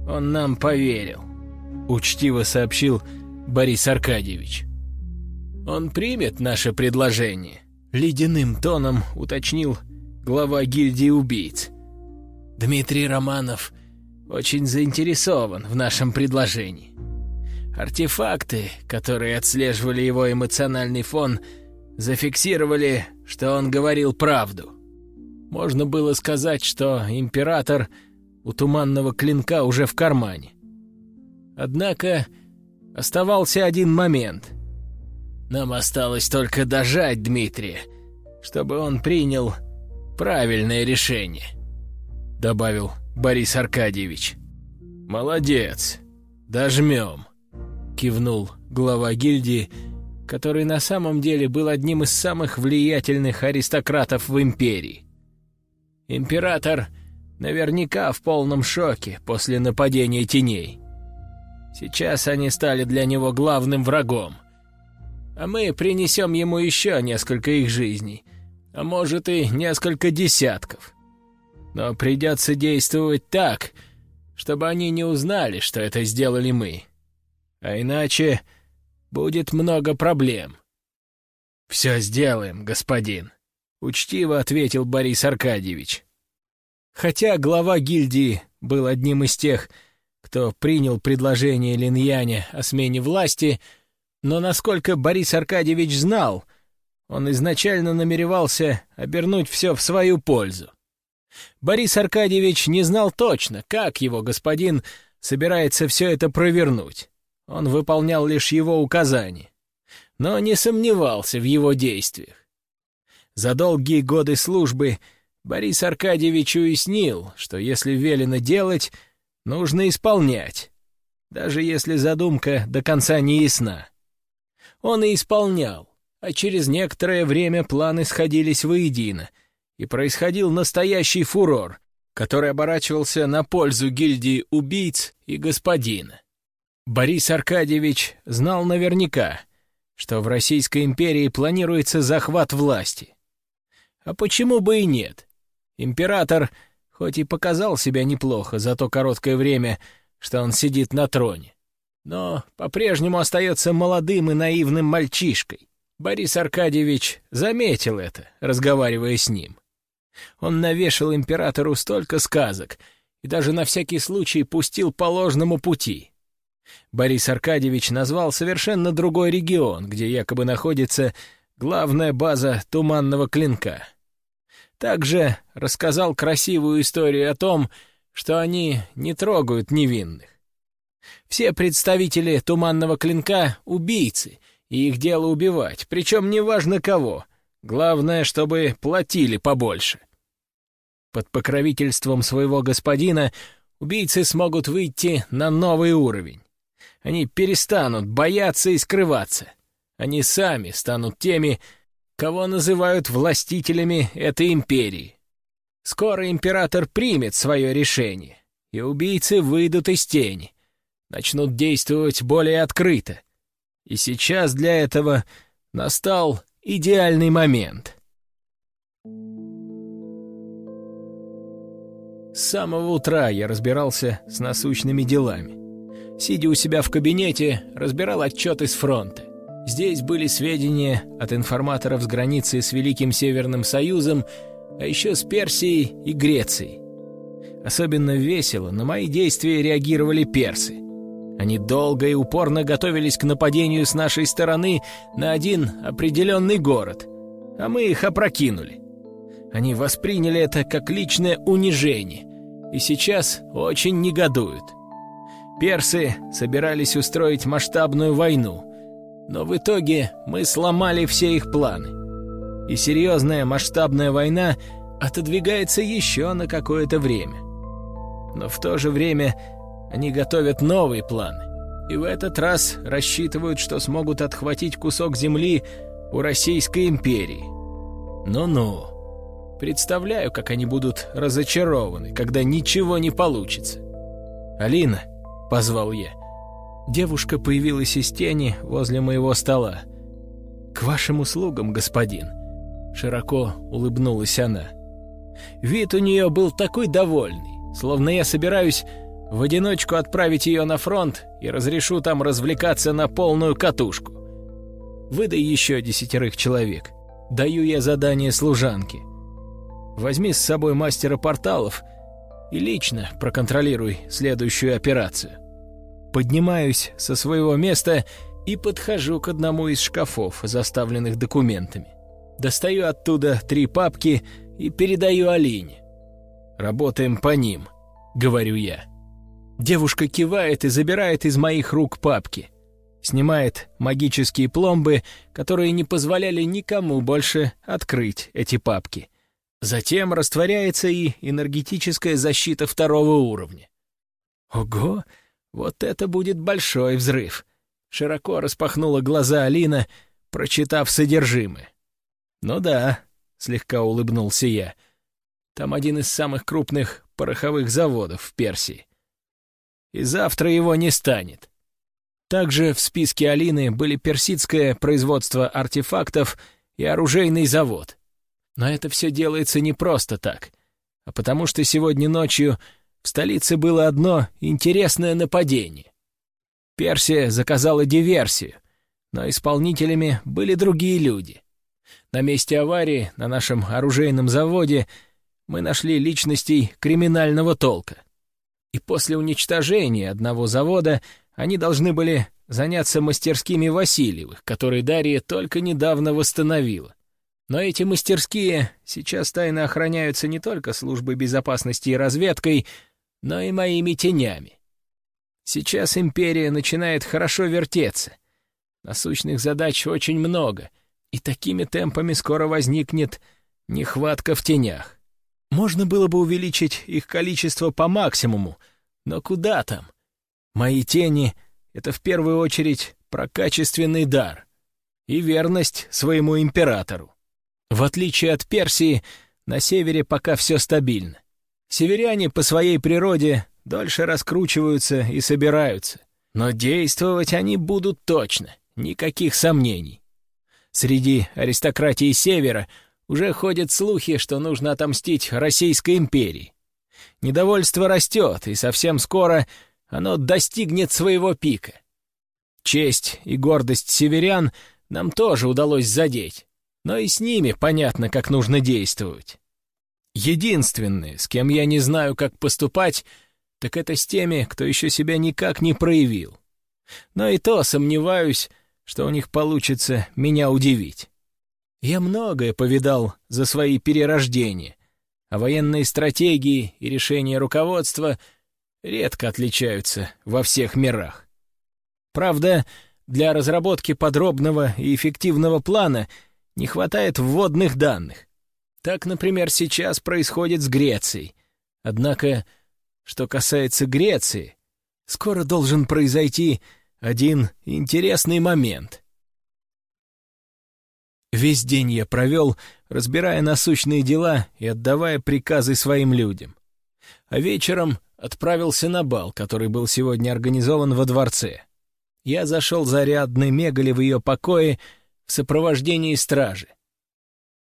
[SPEAKER 2] он нам поверил», — учтиво сообщил Борис Аркадьевич. «Он примет наше предложение», — ледяным тоном уточнил глава гильдии убийц. «Дмитрий Романов очень заинтересован в нашем предложении. Артефакты, которые отслеживали его эмоциональный фон, — зафиксировали, что он говорил правду. Можно было сказать, что император у туманного клинка уже в кармане. Однако оставался один момент. Нам осталось только дожать Дмитрия, чтобы он принял правильное решение, — добавил Борис Аркадьевич. «Молодец, дожмем», — кивнул глава гильдии, — который на самом деле был одним из самых влиятельных аристократов в империи. Император наверняка в полном шоке после нападения теней. Сейчас они стали для него главным врагом. А мы принесем ему еще несколько их жизней, а может и несколько десятков. Но придется действовать так, чтобы они не узнали, что это сделали мы. А иначе будет много проблем». «Все сделаем, господин», — учтиво ответил Борис Аркадьевич. Хотя глава гильдии был одним из тех, кто принял предложение Линьяня о смене власти, но насколько Борис Аркадьевич знал, он изначально намеревался обернуть все в свою пользу. Борис Аркадьевич не знал точно, как его господин собирается все это провернуть. Он выполнял лишь его указания, но не сомневался в его действиях. За долгие годы службы Борис Аркадьевич уяснил, что если велено делать, нужно исполнять, даже если задумка до конца не ясна. Он и исполнял, а через некоторое время планы сходились воедино, и происходил настоящий фурор, который оборачивался на пользу гильдии убийц и господина. Борис Аркадьевич знал наверняка, что в Российской империи планируется захват власти. А почему бы и нет? Император, хоть и показал себя неплохо за то короткое время, что он сидит на троне, но по-прежнему остается молодым и наивным мальчишкой. Борис Аркадьевич заметил это, разговаривая с ним. Он навешал императору столько сказок и даже на всякий случай пустил по ложному пути. Борис Аркадьевич назвал совершенно другой регион, где якобы находится главная база Туманного Клинка. Также рассказал красивую историю о том, что они не трогают невинных. Все представители Туманного Клинка — убийцы, и их дело убивать, причем неважно кого. Главное, чтобы платили побольше. Под покровительством своего господина убийцы смогут выйти на новый уровень. Они перестанут бояться и скрываться. Они сами станут теми, кого называют властителями этой империи. Скоро император примет свое решение, и убийцы выйдут из тени, начнут действовать более открыто. И сейчас для этого настал идеальный момент. С самого утра я разбирался с насущными делами. Сидя у себя в кабинете, разбирал отчеты с фронта. Здесь были сведения от информаторов с границы с Великим Северным Союзом, а еще с Персией и Грецией. Особенно весело на мои действия реагировали персы. Они долго и упорно готовились к нападению с нашей стороны на один определенный город, а мы их опрокинули. Они восприняли это как личное унижение и сейчас очень негодуют. Персы собирались устроить масштабную войну, но в итоге мы сломали все их планы. И серьезная масштабная война отодвигается еще на какое-то время. Но в то же время они готовят новые планы. И в этот раз рассчитывают, что смогут отхватить кусок земли у Российской империи. Ну-ну. Представляю, как они будут разочарованы, когда ничего не получится. «Алина», — позвал я. Девушка появилась из тени возле моего стола. «К вашим услугам, господин», — широко улыбнулась она. Вид у нее был такой довольный, словно я собираюсь в одиночку отправить ее на фронт и разрешу там развлекаться на полную катушку. Выдай еще десятерых человек. Даю я задание служанке. Возьми с собой мастера порталов и лично проконтролируй следующую операцию. Поднимаюсь со своего места и подхожу к одному из шкафов, заставленных документами. Достаю оттуда три папки и передаю Алине. «Работаем по ним», — говорю я. Девушка кивает и забирает из моих рук папки. Снимает магические пломбы, которые не позволяли никому больше открыть эти папки — Затем растворяется и энергетическая защита второго уровня. Ого, вот это будет большой взрыв. Широко распахнула глаза Алина, прочитав содержимое. Ну да, слегка улыбнулся я. Там один из самых крупных пороховых заводов в Персии. И завтра его не станет. Также в списке Алины были персидское производство артефактов и оружейный завод. Но это все делается не просто так, а потому что сегодня ночью в столице было одно интересное нападение. Персия заказала диверсию, но исполнителями были другие люди. На месте аварии на нашем оружейном заводе мы нашли личностей криминального толка. И после уничтожения одного завода они должны были заняться мастерскими Васильевых, которые Дарья только недавно восстановила. Но эти мастерские сейчас тайно охраняются не только службой безопасности и разведкой, но и моими тенями. Сейчас империя начинает хорошо вертеться. Насущных задач очень много, и такими темпами скоро возникнет нехватка в тенях. Можно было бы увеличить их количество по максимуму, но куда там? Мои тени — это в первую очередь про качественный дар и верность своему императору. В отличие от Персии, на севере пока все стабильно. Северяне по своей природе дольше раскручиваются и собираются. Но действовать они будут точно, никаких сомнений. Среди аристократии Севера уже ходят слухи, что нужно отомстить Российской империи. Недовольство растет, и совсем скоро оно достигнет своего пика. Честь и гордость северян нам тоже удалось задеть но и с ними понятно, как нужно действовать. Единственное, с кем я не знаю, как поступать, так это с теми, кто еще себя никак не проявил. Но и то сомневаюсь, что у них получится меня удивить. Я многое повидал за свои перерождения, а военные стратегии и решения руководства редко отличаются во всех мирах. Правда, для разработки подробного и эффективного плана не хватает вводных данных. Так, например, сейчас происходит с Грецией. Однако, что касается Греции, скоро должен произойти один интересный момент. Весь день я провел, разбирая насущные дела и отдавая приказы своим людям. А вечером отправился на бал, который был сегодня организован во дворце. Я зашел зарядной Мегали в ее покое в сопровождении стражи.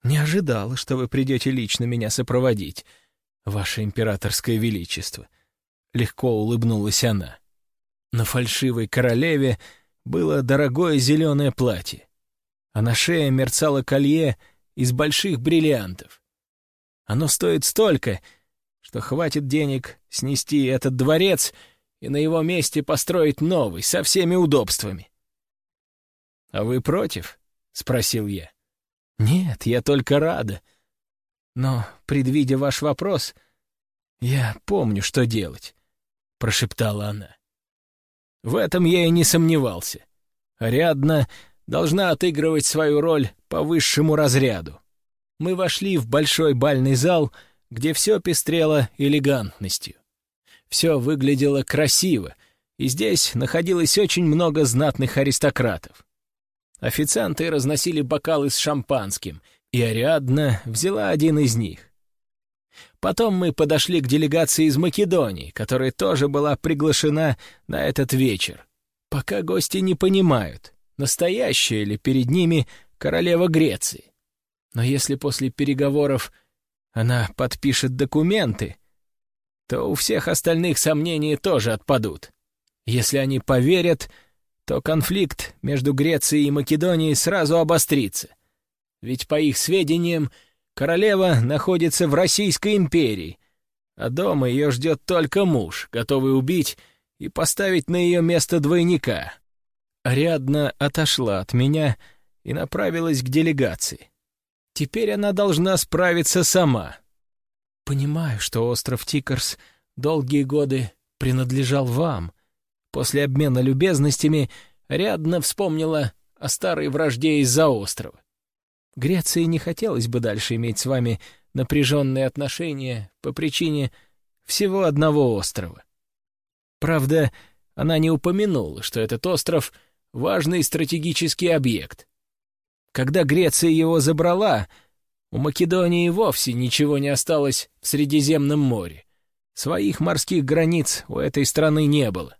[SPEAKER 2] «Не ожидал, что вы придете лично меня сопроводить, ваше императорское величество», — легко улыбнулась она. На фальшивой королеве было дорогое зеленое платье а на шее мерцало колье из больших бриллиантов. Оно стоит столько, что хватит денег снести этот дворец и на его месте построить новый, со всеми удобствами. «А вы против?» — спросил я. «Нет, я только рада. Но, предвидя ваш вопрос, я помню, что делать», — прошептала она. В этом я и не сомневался. Ариадна должна отыгрывать свою роль по высшему разряду. Мы вошли в большой бальный зал, где все пестрело элегантностью. Все выглядело красиво, и здесь находилось очень много знатных аристократов. Официанты разносили бокалы с шампанским, и Ариадна взяла один из них. Потом мы подошли к делегации из Македонии, которая тоже была приглашена на этот вечер. Пока гости не понимают, настоящая ли перед ними королева Греции. Но если после переговоров она подпишет документы, то у всех остальных сомнения тоже отпадут. Если они поверят, то конфликт между Грецией и Македонией сразу обострится. Ведь, по их сведениям, королева находится в Российской империи, а дома ее ждет только муж, готовый убить и поставить на ее место двойника. Ариадна отошла от меня и направилась к делегации. Теперь она должна справиться сама. Понимаю, что остров Тикарс долгие годы принадлежал вам. После обмена любезностями Ариадна вспомнила о старой вражде из-за острова. Греции не хотелось бы дальше иметь с вами напряженные отношения по причине всего одного острова. Правда, она не упомянула, что этот остров — важный стратегический объект. Когда Греция его забрала, у Македонии вовсе ничего не осталось в Средиземном море. Своих морских границ у этой страны не было.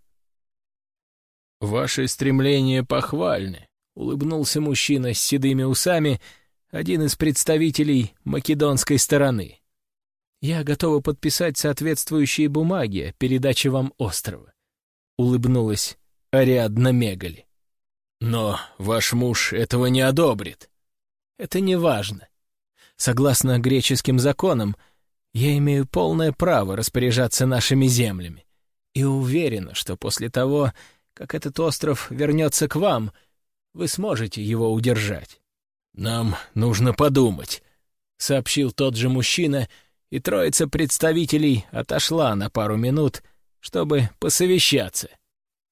[SPEAKER 2] «Ваши стремления похвальны», — улыбнулся мужчина с седыми усами, один из представителей македонской стороны. «Я готова подписать соответствующие бумаги о передаче вам острова», — улыбнулась Ариадна Мегали. Но ваш муж этого не одобрит. Это не важно. Согласно греческим законам, я имею полное право распоряжаться нашими землями. И уверена, что после того, как этот остров вернется к вам, вы сможете его удержать. «Нам нужно подумать», — сообщил тот же мужчина, и троица представителей отошла на пару минут, чтобы посовещаться.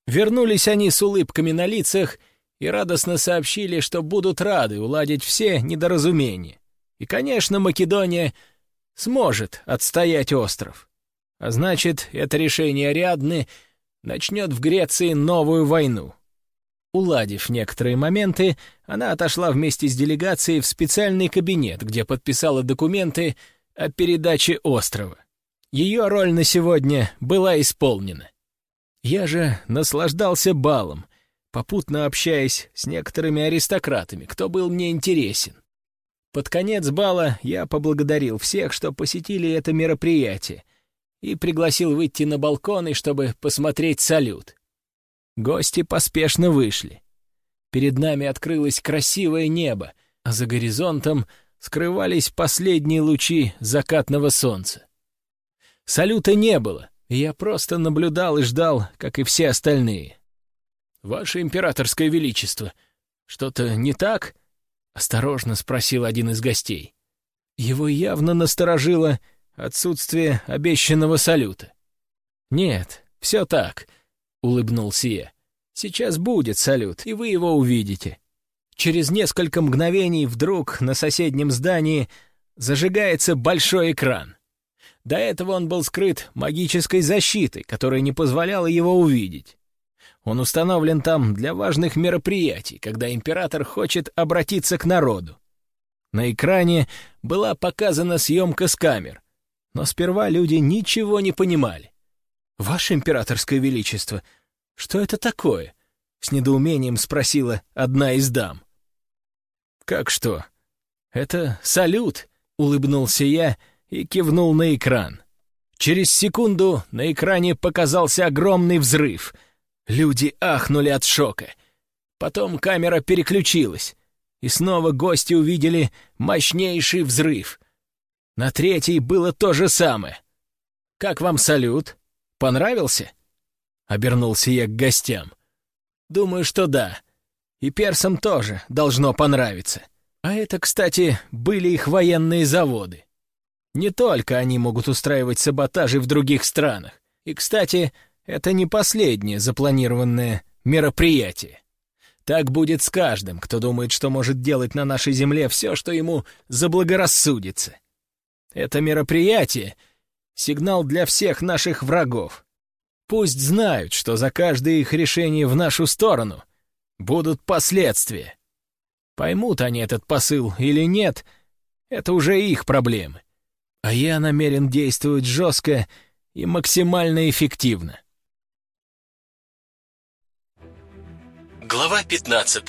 [SPEAKER 2] Вернулись они с улыбками на лицах — и радостно сообщили, что будут рады уладить все недоразумения. И, конечно, Македония сможет отстоять остров. А значит, это решение Ариадны начнет в Греции новую войну. Уладив некоторые моменты, она отошла вместе с делегацией в специальный кабинет, где подписала документы о передаче острова. Ее роль на сегодня была исполнена. Я же наслаждался балом, попутно общаясь с некоторыми аристократами, кто был мне интересен. Под конец бала я поблагодарил всех, что посетили это мероприятие, и пригласил выйти на балконы, чтобы посмотреть салют. Гости поспешно вышли. Перед нами открылось красивое небо, а за горизонтом скрывались последние лучи закатного солнца. Салюта не было, и я просто наблюдал и ждал, как и все остальные. «Ваше императорское величество, что-то не так?» — осторожно спросил один из гостей. Его явно насторожило отсутствие обещанного салюта. «Нет, все так», — улыбнулся я. «Сейчас будет салют, и вы его увидите». Через несколько мгновений вдруг на соседнем здании зажигается большой экран. До этого он был скрыт магической защитой, которая не позволяла его увидеть. Он установлен там для важных мероприятий, когда император хочет обратиться к народу. На экране была показана съемка с камер, но сперва люди ничего не понимали. «Ваше императорское величество, что это такое?» — с недоумением спросила одна из дам. «Как что? Это салют!» — улыбнулся я и кивнул на экран. Через секунду на экране показался огромный взрыв. Люди ахнули от шока. Потом камера переключилась, и снова гости увидели мощнейший взрыв. На третьей было то же самое. «Как вам салют? Понравился?» Обернулся я к гостям. «Думаю, что да. И персам тоже должно понравиться. А это, кстати, были их военные заводы. Не только они могут устраивать саботажи в других странах. И, кстати, это не последнее запланированное мероприятие. Так будет с каждым, кто думает, что может делать на нашей земле все, что ему заблагорассудится. Это мероприятие — сигнал для всех наших врагов. Пусть знают, что за каждое их решение в нашу сторону будут последствия. Поймут они этот посыл или нет, это уже их проблемы. А я намерен действовать жестко и максимально эффективно.
[SPEAKER 3] Глава 15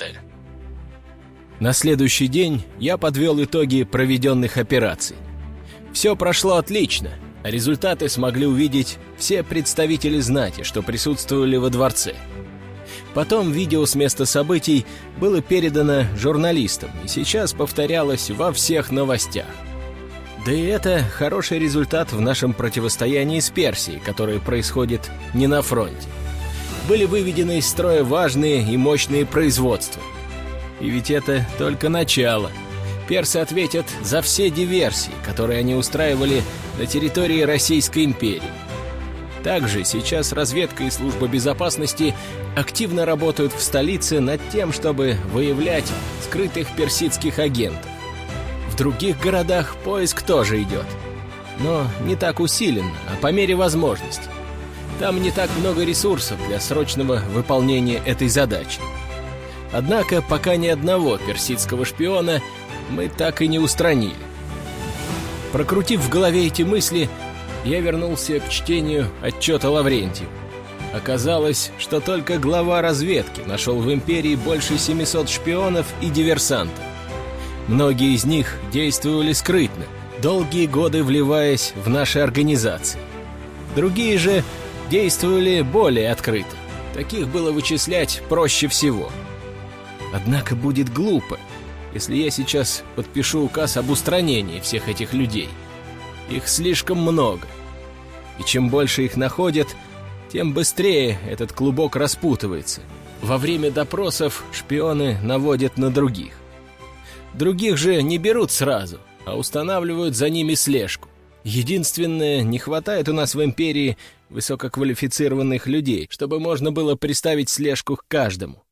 [SPEAKER 2] На следующий день я подвел итоги проведенных операций. Все прошло отлично, результаты смогли увидеть все представители знати, что присутствовали во дворце — Потом видео с места событий было передано журналистам и сейчас повторялось во всех новостях. Да и это хороший результат в нашем противостоянии с Персией, которое происходит не на фронте. Были выведены из строя важные и мощные производства. И ведь это только начало. Персы ответят за все диверсии, которые они устраивали на территории Российской империи. Также сейчас разведка и служба безопасности активно работают в столице над тем, чтобы выявлять скрытых персидских агентов. В других городах поиск тоже идет. Но не так усиленно, а по мере возможности. Там не так много ресурсов для срочного выполнения этой задачи. Однако пока ни одного персидского шпиона мы так и не устранили. Прокрутив в голове эти мысли, я вернулся к чтению отчета Лаврентия. Оказалось, что только глава разведки нашел в империи больше 700 шпионов и диверсантов. Многие из них действовали скрытно, долгие годы вливаясь в наши организации. Другие же действовали более открыто. Таких было вычислять проще всего. Однако будет глупо, если я сейчас подпишу указ об устранении всех этих людей. Их слишком много. И чем больше их находят, тем быстрее этот клубок распутывается. Во время допросов шпионы наводят на других. Других же не берут сразу, а устанавливают за ними слежку. Единственное, не хватает у нас в империи высококвалифицированных людей, чтобы можно было приставить слежку к каждому.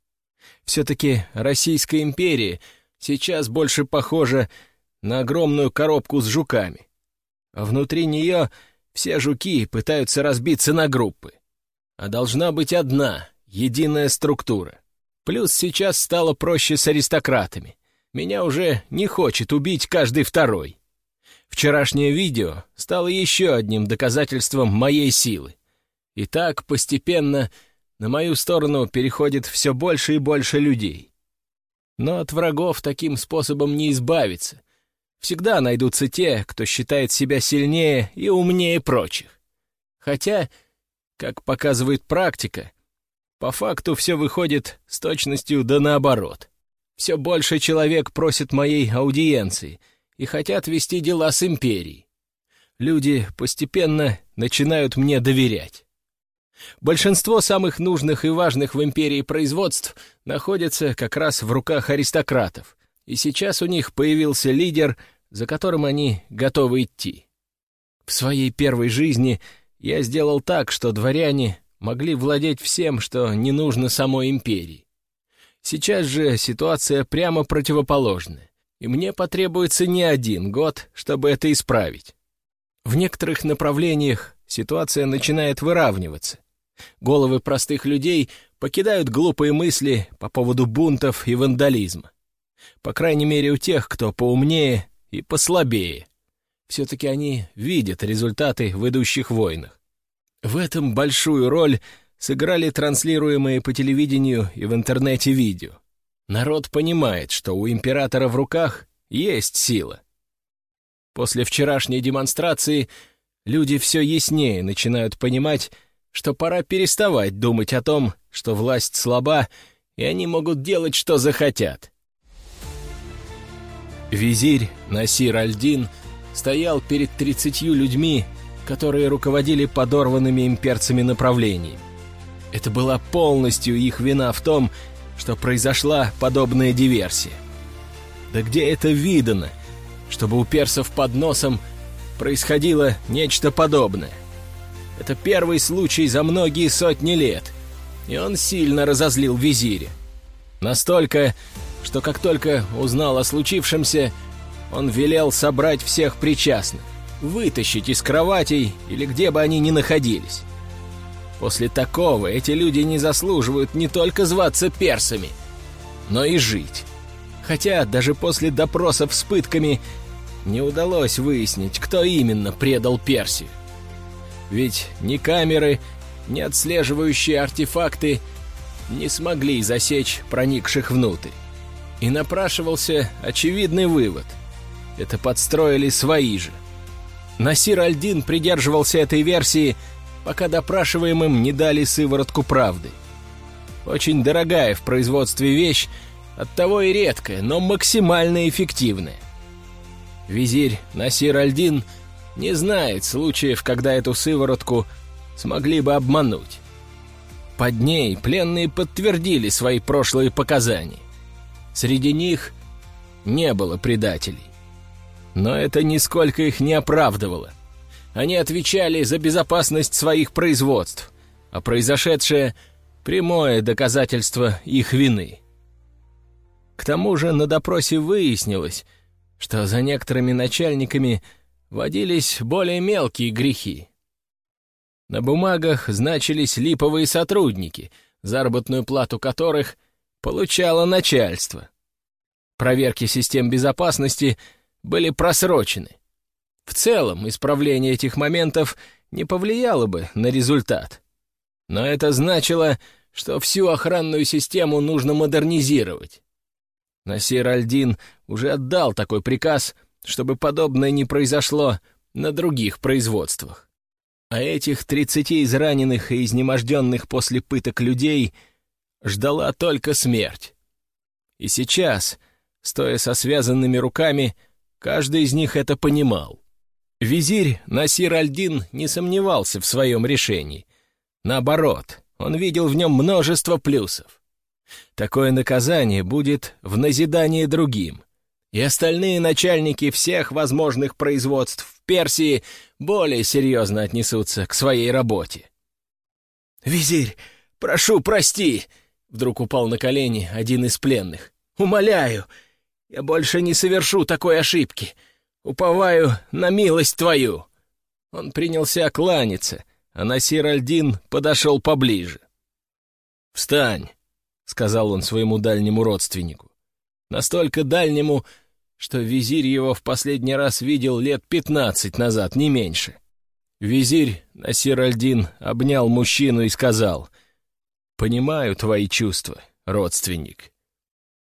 [SPEAKER 2] Все-таки Российская империя сейчас больше похожа на огромную коробку с жуками а внутри нее все жуки пытаются разбиться на группы. А должна быть одна, единая структура. Плюс сейчас стало проще с аристократами. Меня уже не хочет убить каждый второй. Вчерашнее видео стало еще одним доказательством моей силы. И так постепенно на мою сторону переходит все больше и больше людей. Но от врагов таким способом не избавиться — Всегда найдутся те, кто считает себя сильнее и умнее прочих. Хотя, как показывает практика, по факту все выходит с точностью да наоборот. Все больше человек просит моей аудиенции, и хотят вести дела с империей. Люди постепенно начинают мне доверять. Большинство самых нужных и важных в империи производств находятся как раз в руках аристократов, и сейчас у них появился лидер, за которым они готовы идти. В своей первой жизни я сделал так, что дворяне могли владеть всем, что не нужно самой империи. Сейчас же ситуация прямо противоположная, и мне потребуется не один год, чтобы это исправить. В некоторых направлениях ситуация начинает выравниваться. Головы простых людей покидают глупые мысли по поводу бунтов и вандализма. По крайней мере, у тех, кто поумнее и послабее. Все-таки они видят результаты в идущих войнах. В этом большую роль сыграли транслируемые по телевидению и в интернете видео. Народ понимает, что у императора в руках есть сила. После вчерашней демонстрации люди все яснее начинают понимать, что пора переставать думать о том, что власть слаба, и они могут делать, что захотят. Визирь Насир Альдин стоял перед тридцатью людьми, которые руководили подорванными имперцами направлениями. Это была полностью их вина в том, что произошла подобная диверсия. Да где это видано, чтобы у персов под носом происходило нечто подобное? Это первый случай за многие сотни лет, и он сильно разозлил визиря. Настолько, что как только узнал о случившемся, он велел собрать всех причастных, вытащить из кроватей или где бы они ни находились. После такого эти люди не заслуживают не только зваться персами, но и жить. Хотя даже после допросов с пытками не удалось выяснить, кто именно предал Персию. Ведь ни камеры, ни отслеживающие артефакты не смогли засечь проникших внутрь. И напрашивался очевидный вывод. Это подстроили свои же. Насир Альдин придерживался этой версии, пока допрашиваемым не дали сыворотку правды. Очень дорогая в производстве вещь, оттого и редкая, но максимально эффективная. Визирь Насир Альдин — не знает случаев, когда эту сыворотку смогли бы обмануть. Под ней пленные подтвердили свои прошлые показания. Среди них не было предателей. Но это нисколько их не оправдывало. Они отвечали за безопасность своих производств, а произошедшее — прямое доказательство их вины. К тому же на допросе выяснилось, что за некоторыми начальниками — водились более мелкие грехи. На бумагах значились липовые сотрудники, заработную плату которых получало начальство. Проверки систем безопасности были просрочены. В целом, исправление этих моментов не повлияло бы на результат. Но это значило, что всю охранную систему нужно модернизировать. Насир Альдин уже отдал такой приказ — чтобы подобное не произошло на других производствах. А этих тридцати израненных и изнеможденных после пыток людей ждала только смерть. И сейчас, стоя со связанными руками, каждый из них это понимал. Визирь Насир Альдин не сомневался в своем решении. Наоборот, он видел в нем множество плюсов. Такое наказание будет в назидание другим — и остальные начальники всех возможных производств в Персии более серьезно отнесутся к своей работе. «Визирь, прошу, прости!» — вдруг упал на колени один из пленных. «Умоляю, я больше не совершу такой ошибки. Уповаю на милость твою!» Он принялся кланяться, а Насир Альдин подошел поближе. «Встань!» — сказал он своему дальнему родственнику. Настолько дальнему, что визирь его в последний раз видел лет пятнадцать назад, не меньше. Визирь Насир Альдин обнял мужчину и сказал, «Понимаю твои чувства, родственник».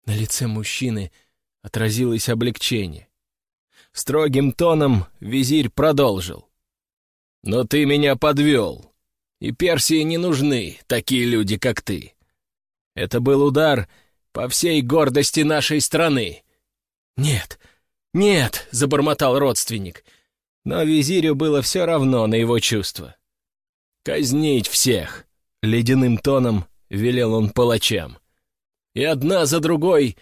[SPEAKER 2] На лице мужчины отразилось облегчение. Строгим тоном визирь продолжил. «Но ты меня подвел, и Персии не нужны такие люди, как ты. Это был удар по всей гордости нашей страны, «Нет, «Нет», — забормотал родственник, но визирю было все равно на его чувства. «Казнить всех!» — ледяным тоном велел он палачам. «И одна за другой